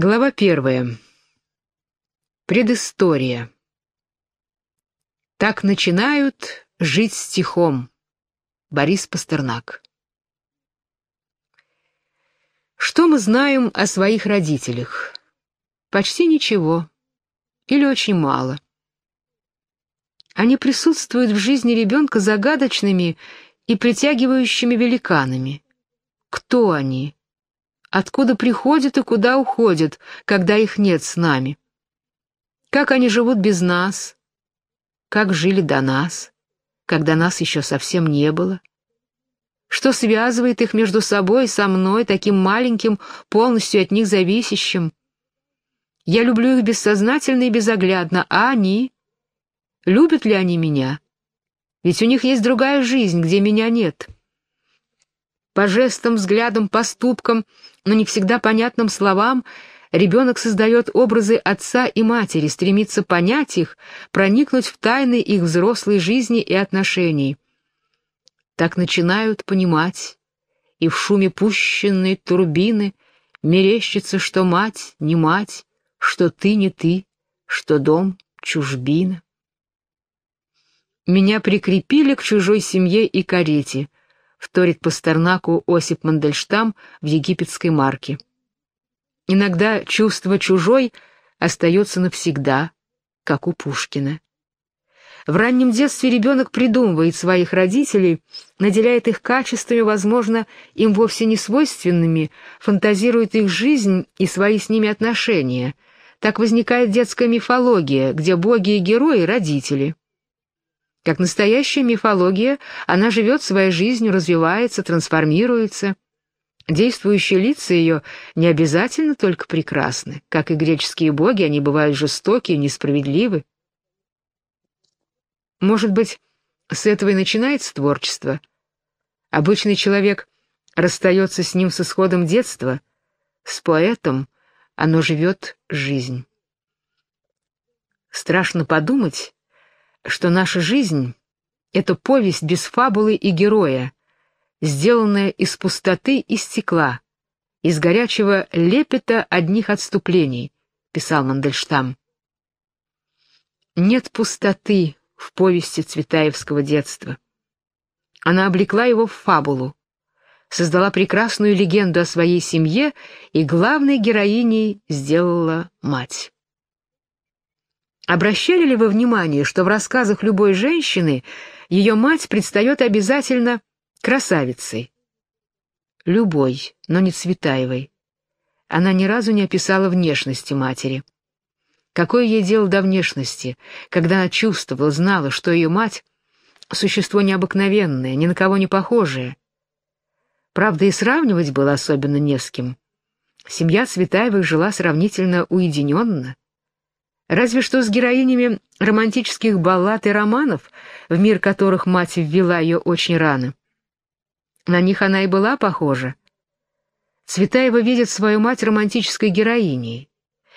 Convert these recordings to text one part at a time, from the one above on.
Глава первая. Предыстория. Так начинают жить стихом. Борис Пастернак. Что мы знаем о своих родителях? Почти ничего. Или очень мало. Они присутствуют в жизни ребенка загадочными и притягивающими великанами. Кто они? Откуда приходят и куда уходят, когда их нет с нами. Как они живут без нас, как жили до нас, когда нас еще совсем не было. Что связывает их между собой и со мной, таким маленьким, полностью от них зависящим? Я люблю их бессознательно и безоглядно, а они? Любят ли они меня? Ведь у них есть другая жизнь, где меня нет. По жестам, взглядам, поступкам, но не всегда понятным словам, ребенок создает образы отца и матери, стремится понять их, проникнуть в тайны их взрослой жизни и отношений. Так начинают понимать, и в шуме пущенной турбины мерещится, что мать не мать, что ты не ты, что дом чужбина. Меня прикрепили к чужой семье и карете, вторит Пастернаку Осип Мандельштам в египетской марке. Иногда чувство чужой остается навсегда, как у Пушкина. В раннем детстве ребенок придумывает своих родителей, наделяет их качествами, возможно, им вовсе не свойственными, фантазирует их жизнь и свои с ними отношения. Так возникает детская мифология, где боги и герои — родители. Как настоящая мифология, она живет своей жизнью, развивается, трансформируется. Действующие лица ее не обязательно только прекрасны. Как и греческие боги, они бывают жестоки и несправедливы. Может быть, с этого и начинается творчество. Обычный человек расстается с ним с исходом детства, с поэтом оно живет жизнь. Страшно подумать, что наша жизнь — это повесть без фабулы и героя, сделанная из пустоты и стекла, из горячего лепета одних отступлений, писал Мандельштам. Нет пустоты в повести Цветаевского детства. Она облекла его в фабулу, создала прекрасную легенду о своей семье и главной героиней сделала мать. Обращали ли вы внимание, что в рассказах любой женщины ее мать предстает обязательно красавицей? Любой, но не Цветаевой. Она ни разу не описала внешности матери. Какое ей дело до внешности, когда она чувствовала, знала, что ее мать — существо необыкновенное, ни на кого не похожее. Правда, и сравнивать было особенно не с кем. Семья Цветаевых жила сравнительно уединенно — Разве что с героинями романтических баллад и романов, в мир которых мать ввела ее очень рано. На них она и была похожа. Цветаева видит свою мать романтической героиней.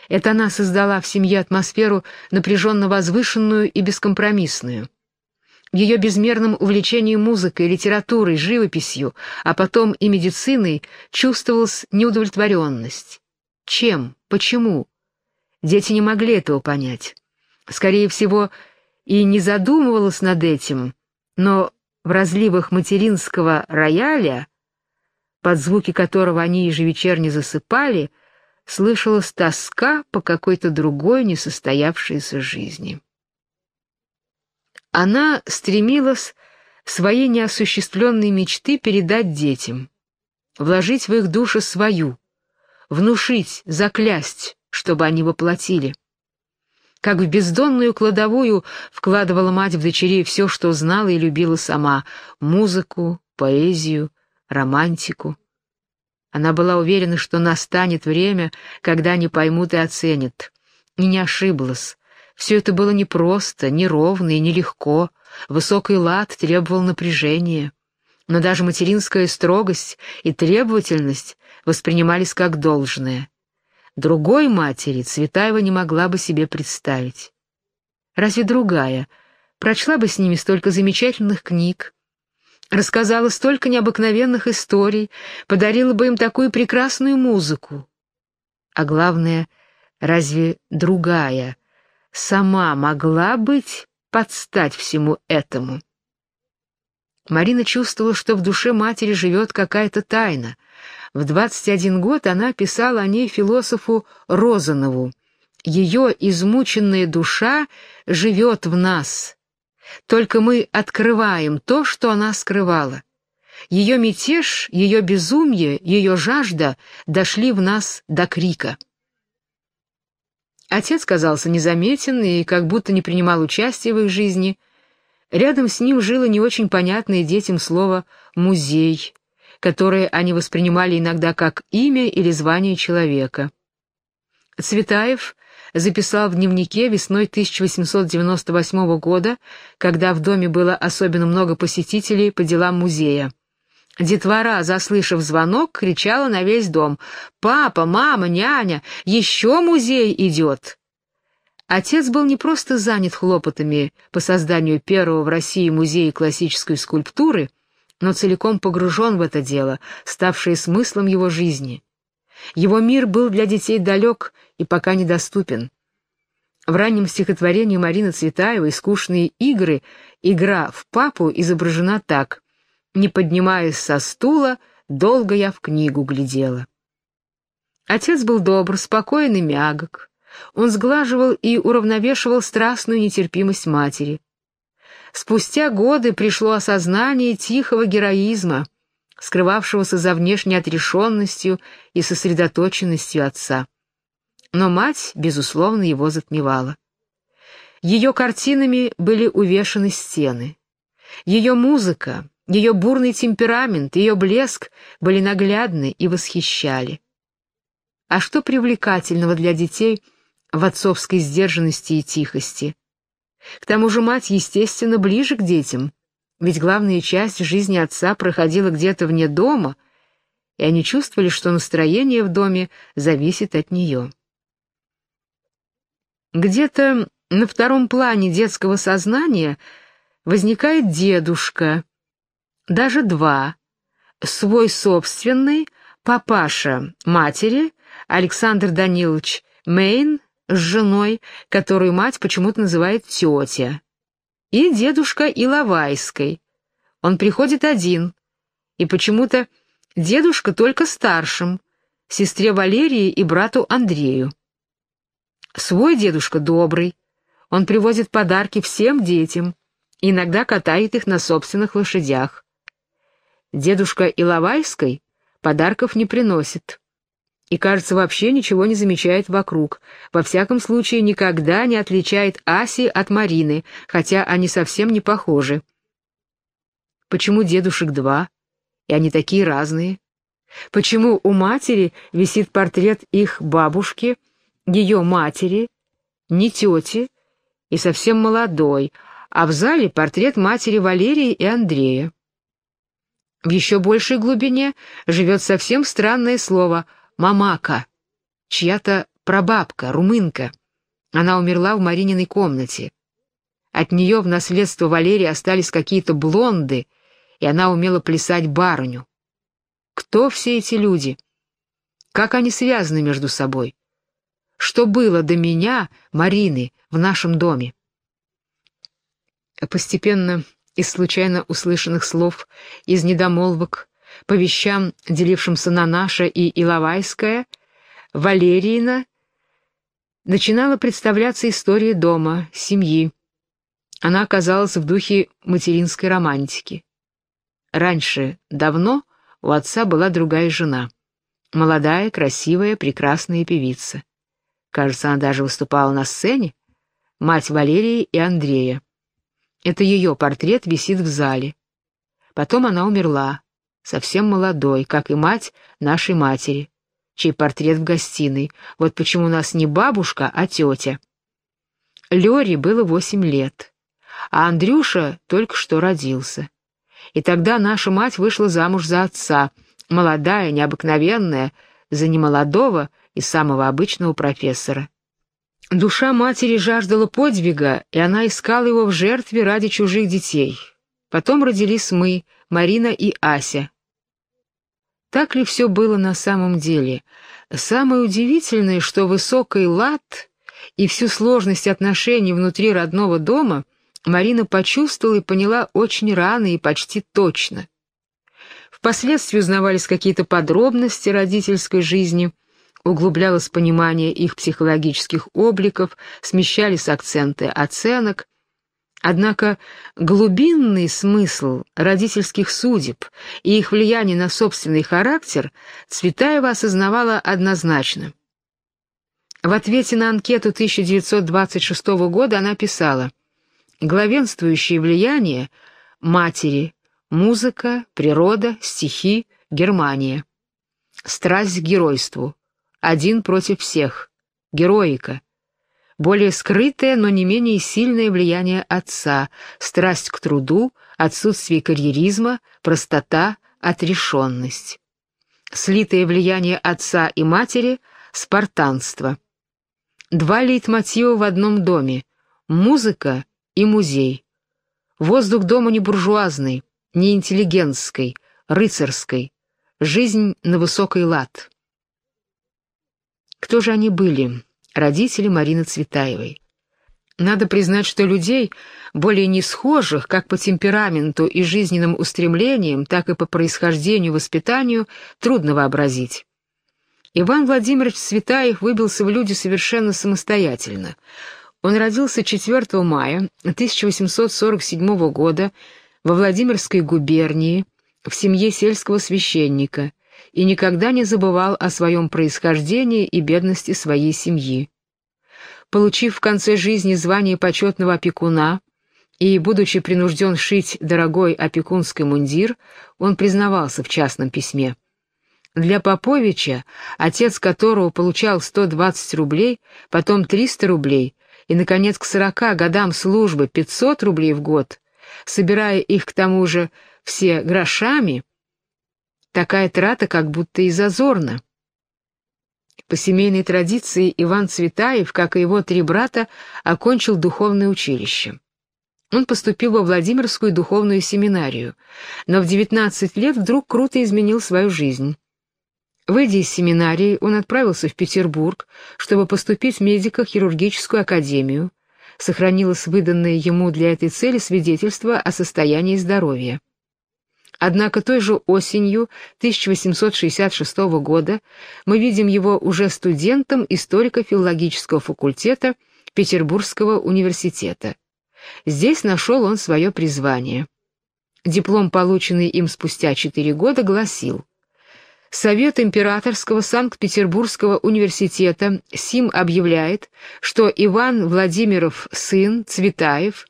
Это она создала в семье атмосферу напряженно возвышенную и бескомпромиссную. В ее безмерном увлечении музыкой, литературой, живописью, а потом и медициной чувствовалась неудовлетворенность. Чем? Почему? Дети не могли этого понять. Скорее всего, и не задумывалась над этим, но в разливах материнского рояля, под звуки которого они ежевечерне засыпали, слышалась тоска по какой-то другой несостоявшейся жизни. Она стремилась свои неосуществленные мечты передать детям, вложить в их души свою, внушить, заклясть, чтобы они воплотили. Как в бездонную кладовую вкладывала мать в дочерей все, что знала и любила сама — музыку, поэзию, романтику. Она была уверена, что настанет время, когда они поймут и оценят. И не ошиблась. Все это было непросто, неровно и нелегко. Высокий лад требовал напряжения. Но даже материнская строгость и требовательность воспринимались как должное. Другой матери Цветаева не могла бы себе представить. Разве другая прочла бы с ними столько замечательных книг, рассказала столько необыкновенных историй, подарила бы им такую прекрасную музыку? А главное, разве другая сама могла быть подстать всему этому? Марина чувствовала, что в душе матери живет какая-то тайна. В 21 год она писала о ней философу Розанову. «Ее измученная душа живет в нас. Только мы открываем то, что она скрывала. Ее мятеж, ее безумие, ее жажда дошли в нас до крика». Отец казался незаметен и как будто не принимал участия в их жизни – Рядом с ним жило не очень понятное детям слово «музей», которое они воспринимали иногда как имя или звание человека. Цветаев записал в дневнике весной 1898 года, когда в доме было особенно много посетителей по делам музея. Детвора, заслышав звонок, кричала на весь дом «Папа, мама, няня, еще музей идет!» Отец был не просто занят хлопотами по созданию первого в России музея классической скульптуры, но целиком погружен в это дело, ставшее смыслом его жизни. Его мир был для детей далек и пока недоступен. В раннем стихотворении Марины Цветаевой «Скучные игры» игра в папу изображена так «Не поднимаясь со стула, долго я в книгу глядела». Отец был добр, спокойный, мягок. Он сглаживал и уравновешивал страстную нетерпимость матери. Спустя годы пришло осознание тихого героизма, скрывавшегося за внешней отрешенностью и сосредоточенностью отца. Но мать, безусловно, его затмевала. Ее картинами были увешаны стены. Ее музыка, ее бурный темперамент, ее блеск были наглядны и восхищали. А что привлекательного для детей – в отцовской сдержанности и тихости. К тому же мать, естественно, ближе к детям, ведь главная часть жизни отца проходила где-то вне дома, и они чувствовали, что настроение в доме зависит от нее. Где-то на втором плане детского сознания возникает дедушка, даже два, свой собственный, папаша матери, Александр Данилович Мейн с женой, которую мать почему-то называет тетя, и дедушка Иловайской. Он приходит один, и почему-то дедушка только старшим, сестре Валерии и брату Андрею. Свой дедушка добрый, он привозит подарки всем детям, иногда катает их на собственных лошадях. Дедушка Иловайской подарков не приносит и, кажется, вообще ничего не замечает вокруг. Во всяком случае, никогда не отличает Аси от Марины, хотя они совсем не похожи. Почему дедушек два, и они такие разные? Почему у матери висит портрет их бабушки, ее матери, не тети и совсем молодой, а в зале портрет матери Валерии и Андрея? В еще большей глубине живет совсем странное слово — Мамака, чья-то прабабка, румынка. Она умерла в Марининой комнате. От нее в наследство Валерии остались какие-то блонды, и она умела плясать барыню. Кто все эти люди? Как они связаны между собой? Что было до меня, Марины, в нашем доме? Постепенно из случайно услышанных слов, из недомолвок, по вещам, делившимся на наше и Иловайское, Валерьина, начинала представляться история дома, семьи. Она оказалась в духе материнской романтики. Раньше, давно, у отца была другая жена. Молодая, красивая, прекрасная певица. Кажется, она даже выступала на сцене. Мать Валерии и Андрея. Это ее портрет висит в зале. Потом она умерла совсем молодой, как и мать нашей матери, чей портрет в гостиной. Вот почему у нас не бабушка, а тетя. Лёре было восемь лет, а Андрюша только что родился. И тогда наша мать вышла замуж за отца, молодая, необыкновенная, за немолодого и самого обычного профессора. Душа матери жаждала подвига, и она искала его в жертве ради чужих детей. Потом родились мы, Марина и Ася. Так ли все было на самом деле? Самое удивительное, что высокий лад и всю сложность отношений внутри родного дома Марина почувствовала и поняла очень рано и почти точно. Впоследствии узнавались какие-то подробности родительской жизни, углублялось понимание их психологических обликов, смещались акценты оценок, Однако глубинный смысл родительских судеб и их влияние на собственный характер Цветаева осознавала однозначно. В ответе на анкету 1926 года она писала «Главенствующее влияние — матери, музыка, природа, стихи, Германия. Страсть к геройству. Один против всех. Героика более скрытое, но не менее сильное влияние отца, страсть к труду, отсутствие карьеризма, простота, отрешенность. Слитое влияние отца и матери — спартанство. Два лейтмотива в одном доме — музыка и музей. Воздух дома не буржуазный, не интеллигентский, рыцарский. Жизнь на высокий лад. Кто же они были? Родители Марины Цветаевой. Надо признать, что людей, более не схожих как по темпераменту и жизненным устремлениям, так и по происхождению и воспитанию, трудно вообразить. Иван Владимирович Цветаев выбился в люди совершенно самостоятельно. Он родился 4 мая 1847 года во Владимирской губернии в семье сельского священника, и никогда не забывал о своем происхождении и бедности своей семьи. Получив в конце жизни звание почетного опекуна и, будучи принужден шить дорогой опекунский мундир, он признавался в частном письме. Для Поповича, отец которого получал 120 рублей, потом 300 рублей и, наконец, к 40 годам службы 500 рублей в год, собирая их к тому же все грошами, Такая трата как будто и зазорна. По семейной традиции Иван Цветаев, как и его три брата, окончил духовное училище. Он поступил во Владимирскую духовную семинарию, но в 19 лет вдруг круто изменил свою жизнь. Выйдя из семинарии, он отправился в Петербург, чтобы поступить в медико-хирургическую академию. Сохранилось выданное ему для этой цели свидетельство о состоянии здоровья. Однако той же осенью 1866 года мы видим его уже студентом историко-филологического факультета Петербургского университета. Здесь нашел он свое призвание. Диплом, полученный им спустя четыре года, гласил Совет Императорского Санкт-Петербургского университета СИМ объявляет, что Иван Владимиров сын Цветаев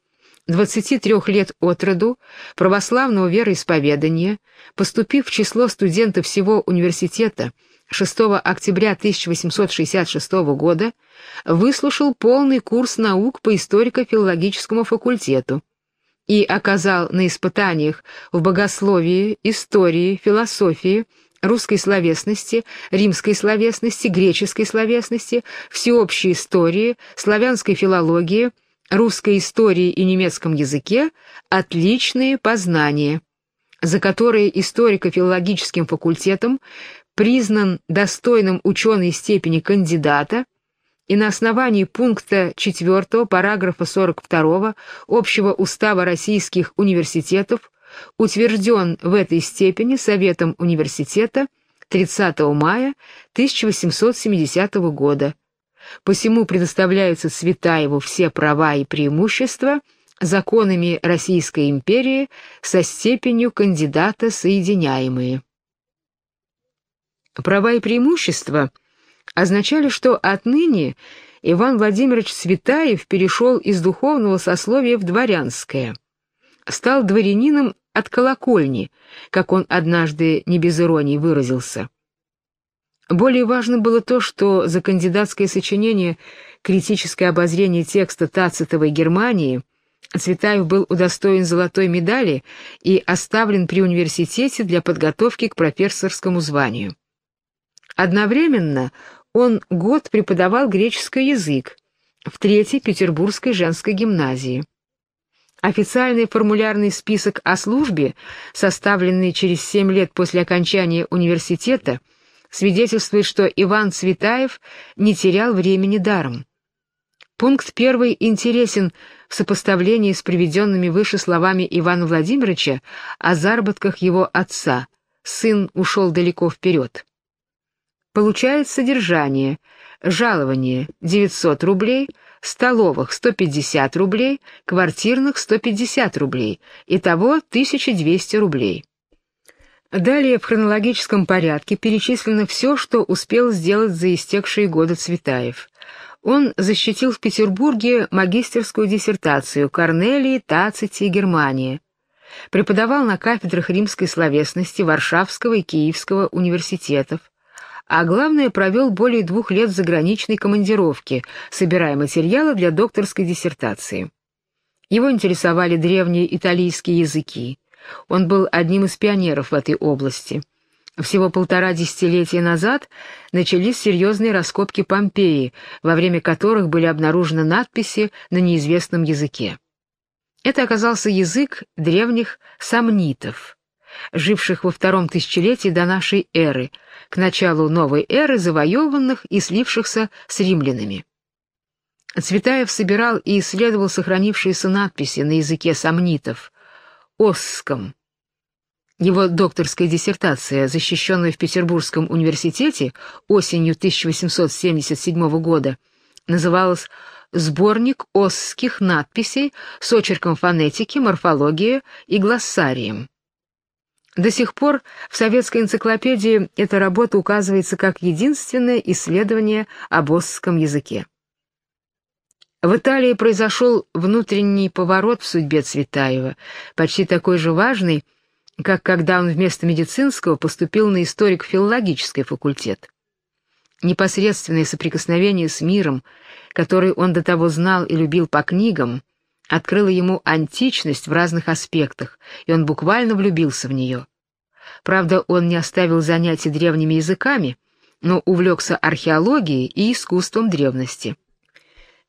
23 лет от роду, православного вероисповедания, поступив в число студентов всего университета 6 октября 1866 года, выслушал полный курс наук по историко-филологическому факультету и оказал на испытаниях в богословии, истории, философии, русской словесности, римской словесности, греческой словесности, всеобщей истории, славянской филологии, русской истории и немецком языке отличные познания, за которые историко-филологическим факультетом признан достойным ученой степени кандидата и на основании пункта 4 параграфа 42 Общего устава российских университетов утвержден в этой степени Советом университета 30 мая 1870 года Посему предоставляются Цветаеву все права и преимущества законами Российской империи со степенью кандидата соединяемые. Права и преимущества означали, что отныне Иван Владимирович Цветаев перешел из духовного сословия в дворянское, стал дворянином от колокольни, как он однажды не без иронии выразился. Более важно было то, что за кандидатское сочинение «Критическое обозрение текста Тацитовой Германии» Цветаев был удостоен золотой медали и оставлен при университете для подготовки к профессорскому званию. Одновременно он год преподавал греческий язык в Третьей Петербургской женской гимназии. Официальный формулярный список о службе, составленный через семь лет после окончания университета, свидетельствует, что Иван Цветаев не терял времени даром. Пункт первый интересен в сопоставлении с приведенными выше словами Ивана Владимировича о заработках его отца. Сын ушел далеко вперед. Получает содержание, жалование 900 рублей, столовых 150 рублей, квартирных 150 рублей, итого 1200 рублей. Далее в хронологическом порядке перечислено все, что успел сделать за истекшие годы Цветаев. Он защитил в Петербурге магистерскую диссертацию Корнелии, Тацити, Германия. Преподавал на кафедрах римской словесности Варшавского и Киевского университетов, а главное, провел более двух лет в заграничной командировке, собирая материалы для докторской диссертации. Его интересовали древние итальянские языки. Он был одним из пионеров в этой области. Всего полтора десятилетия назад начались серьезные раскопки Помпеи, во время которых были обнаружены надписи на неизвестном языке. Это оказался язык древних сомнитов, живших во втором тысячелетии до нашей эры, к началу новой эры завоеванных и слившихся с римлянами. Цветаев собирал и исследовал сохранившиеся надписи на языке сомнитов, Осском. Его докторская диссертация, защищенная в Петербургском университете осенью 1877 года, называлась «Сборник осских надписей с очерком фонетики, морфологии и глоссарием». До сих пор в советской энциклопедии эта работа указывается как единственное исследование об осском языке. В Италии произошел внутренний поворот в судьбе Цветаева, почти такой же важный, как когда он вместо медицинского поступил на историко-филологический факультет. Непосредственное соприкосновение с миром, который он до того знал и любил по книгам, открыло ему античность в разных аспектах, и он буквально влюбился в нее. Правда, он не оставил занятий древними языками, но увлекся археологией и искусством древности.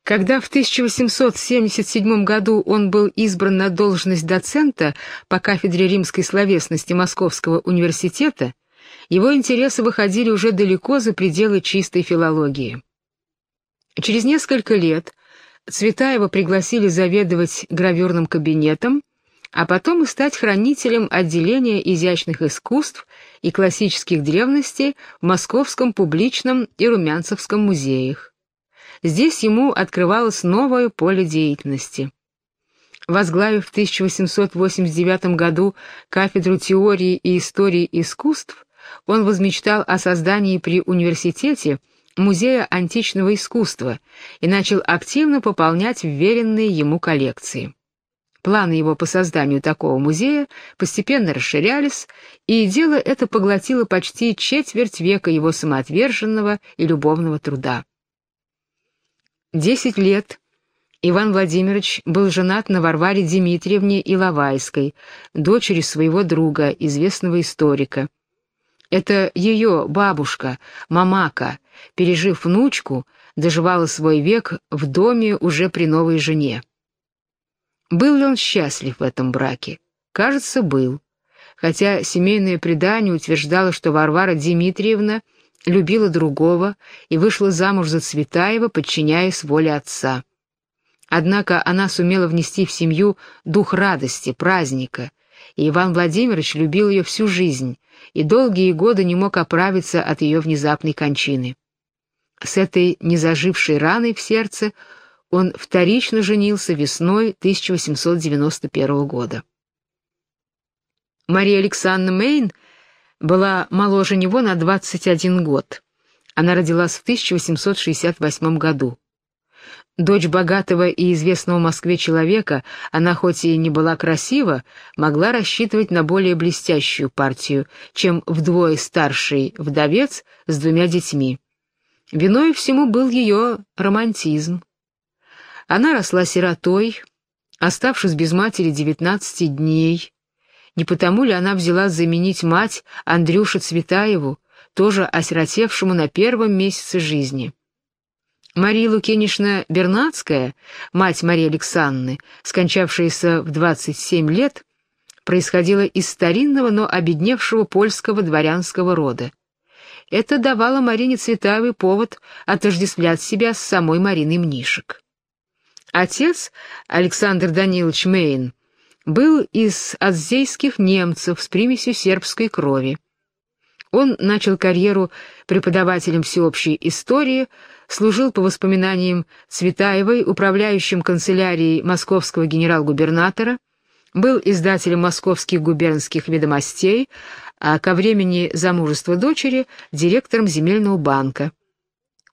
Когда в 1877 году он был избран на должность доцента по кафедре римской словесности Московского университета, его интересы выходили уже далеко за пределы чистой филологии. Через несколько лет Цветаева пригласили заведовать гравюрным кабинетом, а потом и стать хранителем отделения изящных искусств и классических древностей в Московском публичном и Румянцевском музеях. Здесь ему открывалось новое поле деятельности. Возглавив в 1889 году кафедру теории и истории искусств, он возмечтал о создании при университете Музея античного искусства и начал активно пополнять вверенные ему коллекции. Планы его по созданию такого музея постепенно расширялись, и дело это поглотило почти четверть века его самоотверженного и любовного труда. Десять лет Иван Владимирович был женат на Варваре Дмитриевне Иловайской, дочери своего друга, известного историка. Это ее бабушка, мамака, пережив внучку, доживала свой век в доме уже при новой жене. Был ли он счастлив в этом браке? Кажется, был. Хотя семейное предание утверждало, что Варвара Дмитриевна — любила другого и вышла замуж за Цветаева, подчиняясь воле отца. Однако она сумела внести в семью дух радости, праздника, и Иван Владимирович любил ее всю жизнь и долгие годы не мог оправиться от ее внезапной кончины. С этой незажившей раной в сердце он вторично женился весной 1891 года. Мария Александровна Мейн — была моложе него на 21 год. Она родилась в 1868 году. Дочь богатого и известного в Москве человека, она хоть и не была красива, могла рассчитывать на более блестящую партию, чем вдвое старший вдовец с двумя детьми. Виной всему был ее романтизм. Она росла сиротой, оставшись без матери 19 дней, не потому ли она взяла заменить мать Андрюше Цветаеву, тоже осиротевшему на первом месяце жизни? Мария Лукинишна Бернацкая, мать Марии Александры, скончавшаяся в 27 лет, происходила из старинного, но обедневшего польского дворянского рода. Это давало Марине Цветаевой повод отождествлять себя с самой Мариной Мнишек. Отец, Александр Данилович Мейн, был из азейских немцев с примесью сербской крови. Он начал карьеру преподавателем всеобщей истории, служил по воспоминаниям Цветаевой управляющим канцелярией московского генерал-губернатора, был издателем московских губернских ведомостей, а ко времени замужества дочери — директором земельного банка.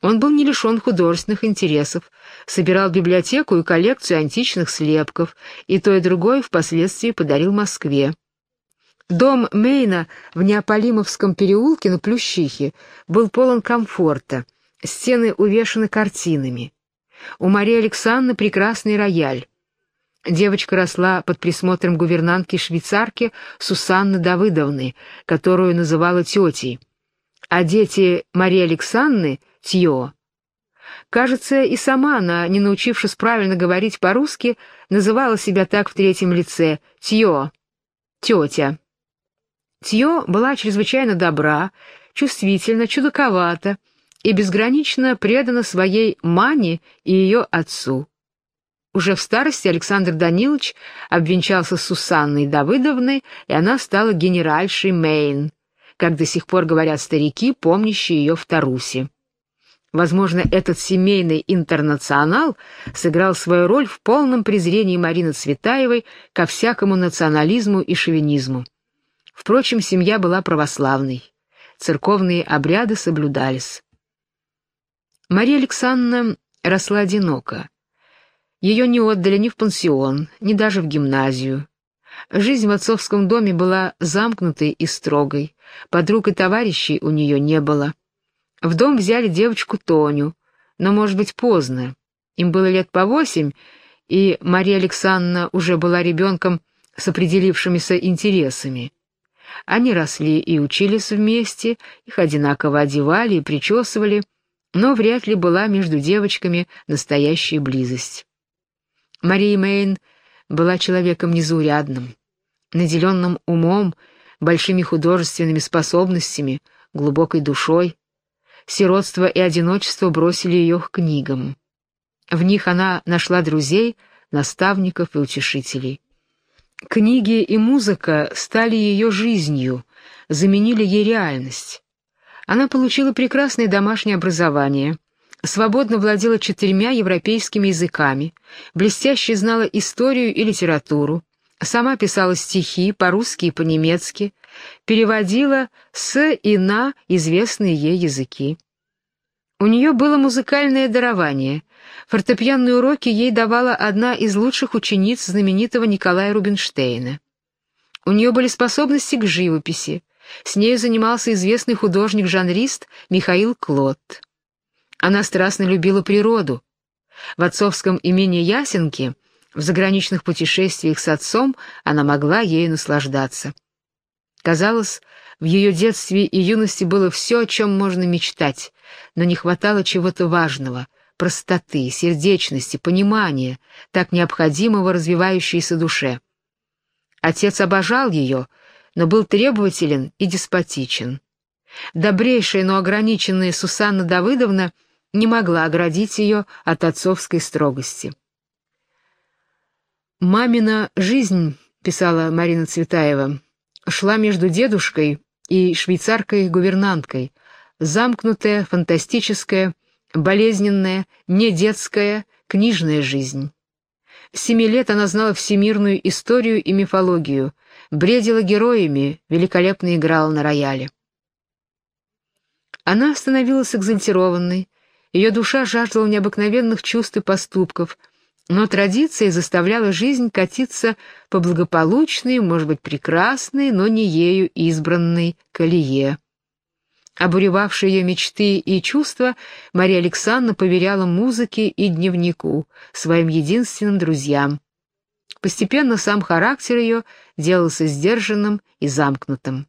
Он был не лишен художественных интересов, собирал библиотеку и коллекцию античных слепков, и то и другое впоследствии подарил Москве. Дом Мейна в Неаполимовском переулке на Плющихе был полон комфорта, стены увешаны картинами. У Марии Александры прекрасный рояль. Девочка росла под присмотром гувернантки-швейцарки Сусанны Давыдовны, которую называла тетей. А дети Марии Александры — Тьо. Кажется, и сама она, не научившись правильно говорить по-русски, называла себя так в третьем лице — Тьо, тетя. Тьо была чрезвычайно добра, чувствительна, чудаковата и безгранично предана своей мане и ее отцу. Уже в старости Александр Данилович обвенчался с Сусанной Давыдовной, и она стала генеральшей Мейн, как до сих пор говорят старики, помнящие ее в Тарусе. Возможно, этот семейный интернационал сыграл свою роль в полном презрении Марины Цветаевой ко всякому национализму и шовинизму. Впрочем, семья была православной, церковные обряды соблюдались. Мария Александровна росла одиноко. Ее не отдали ни в пансион, ни даже в гимназию. Жизнь в отцовском доме была замкнутой и строгой, подруг и товарищей у нее не было. В дом взяли девочку Тоню, но, может быть, поздно. Им было лет по восемь, и Мария Александровна уже была ребенком с определившимися интересами. Они росли и учились вместе, их одинаково одевали и причесывали, но вряд ли была между девочками настоящая близость. Мария Мейн была человеком незаурядным, наделенным умом, большими художественными способностями, глубокой душой. Сиротство и одиночество бросили ее к книгам. В них она нашла друзей, наставников и утешителей. Книги и музыка стали ее жизнью, заменили ей реальность. Она получила прекрасное домашнее образование, свободно владела четырьмя европейскими языками, блестяще знала историю и литературу, сама писала стихи по-русски и по-немецки, переводила с и на известные ей языки. У нее было музыкальное дарование. Фортепианные уроки ей давала одна из лучших учениц знаменитого Николая Рубинштейна. У нее были способности к живописи. С нею занимался известный художник-жанрист Михаил Клод. Она страстно любила природу. В отцовском имении Ясенки, в заграничных путешествиях с отцом, она могла ею наслаждаться. Казалось, в ее детстве и юности было все, о чем можно мечтать, но не хватало чего-то важного — простоты, сердечности, понимания, так необходимого развивающейся душе. Отец обожал ее, но был требователен и деспотичен. Добрейшая, но ограниченная Сусанна Давыдовна не могла оградить ее от отцовской строгости. «Мамина жизнь», — писала Марина Цветаева, — «шла между дедушкой и швейцаркой-гувернанткой, замкнутая, фантастическая, болезненная, недетская, книжная жизнь. С семи лет она знала всемирную историю и мифологию, бредила героями, великолепно играла на рояле. Она становилась экзальтированной, ее душа жаждала необыкновенных чувств и поступков — но традиция заставляла жизнь катиться по благополучной, может быть, прекрасной, но не ею избранной колее. Обуревавшие ее мечты и чувства, Мария Александровна поверяла музыке и дневнику, своим единственным друзьям. Постепенно сам характер ее делался сдержанным и замкнутым.